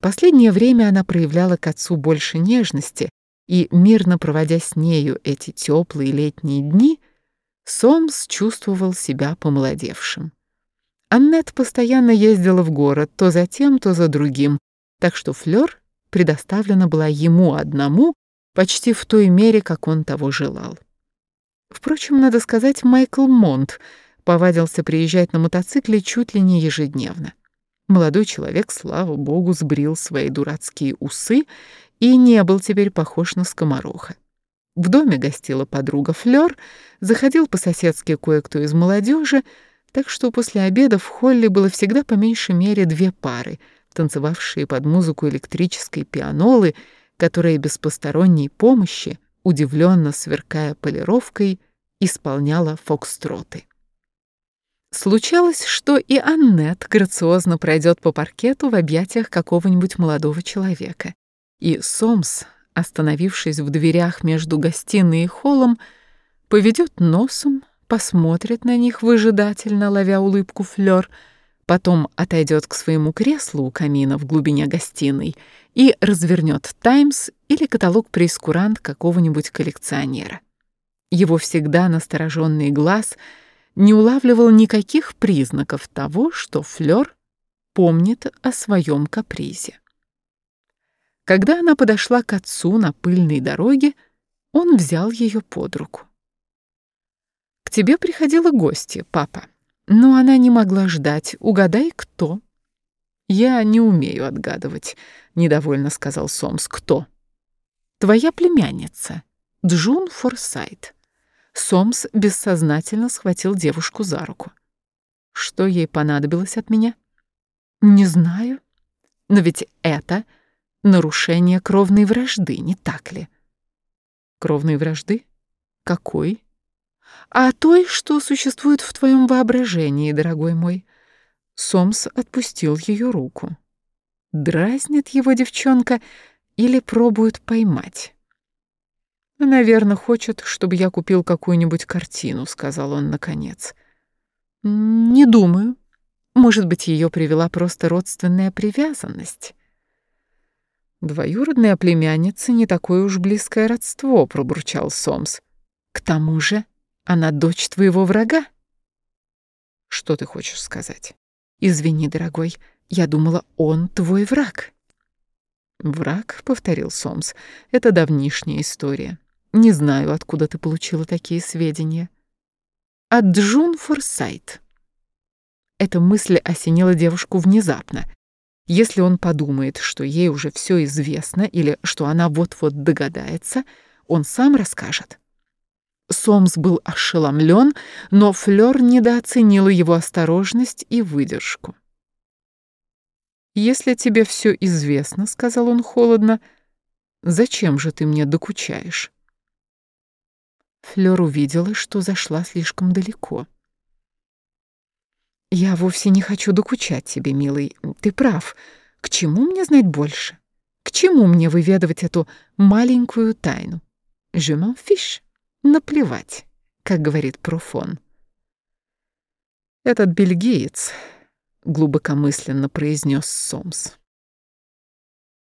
Последнее время она проявляла к отцу больше нежности, и, мирно проводя с нею эти теплые летние дни, Сомс чувствовал себя помолодевшим. Аннет постоянно ездила в город то за тем, то за другим, так что Флёр предоставлена была ему одному почти в той мере, как он того желал. Впрочем, надо сказать, Майкл Монт повадился приезжать на мотоцикле чуть ли не ежедневно. Молодой человек, слава богу, сбрил свои дурацкие усы и не был теперь похож на скомороха. В доме гостила подруга Флёр, заходил по-соседски кое-кто из молодежи, так что после обеда в холле было всегда по меньшей мере две пары, танцевавшие под музыку электрической пианолы, которая без посторонней помощи, удивленно сверкая полировкой, исполняла фокстроты. Случалось, что и Аннет грациозно пройдет по паркету в объятиях какого-нибудь молодого человека. И Сомс, остановившись в дверях между гостиной и холлом, поведет носом, посмотрит на них выжидательно, ловя улыбку Флёр, потом отойдет к своему креслу у камина в глубине гостиной и развернет «Таймс» или каталог прейскурант какого-нибудь коллекционера. Его всегда настороженный глаз — не улавливал никаких признаков того, что Флёр помнит о своем капризе. Когда она подошла к отцу на пыльной дороге, он взял ее под руку. «К тебе приходила гостья, папа, но она не могла ждать. Угадай, кто?» «Я не умею отгадывать», — недовольно сказал Сомс. «Кто?» «Твоя племянница, Джун Форсайт». Сомс бессознательно схватил девушку за руку. Что ей понадобилось от меня? Не знаю. Но ведь это нарушение кровной вражды, не так ли? Кровной вражды? Какой? А той, что существует в твоем воображении, дорогой мой. Сомс отпустил ее руку. Дразнит его девчонка или пробует поймать? «Наверное, хочет, чтобы я купил какую-нибудь картину», — сказал он наконец. «Не думаю. Может быть, ее привела просто родственная привязанность». «Двоюродная племянница — не такое уж близкое родство», — пробурчал Сомс. «К тому же она дочь твоего врага». «Что ты хочешь сказать?» «Извини, дорогой, я думала, он твой враг». «Враг», — повторил Сомс, — «это давнишняя история. Не знаю, откуда ты получила такие сведения. От Джун Форсайт. Эта мысль осенила девушку внезапно. Если он подумает, что ей уже все известно или что она вот-вот догадается, он сам расскажет. Сомс был ошеломлен, но Флёр недооценила его осторожность и выдержку. «Если тебе все известно, — сказал он холодно, — зачем же ты мне докучаешь?» Флёр увидела, что зашла слишком далеко. «Я вовсе не хочу докучать тебе, милый. Ты прав. К чему мне знать больше? К чему мне выведывать эту маленькую тайну? Je m'en fiche. Наплевать, как говорит Профон. «Этот бельгиец», — глубокомысленно произнес Сомс.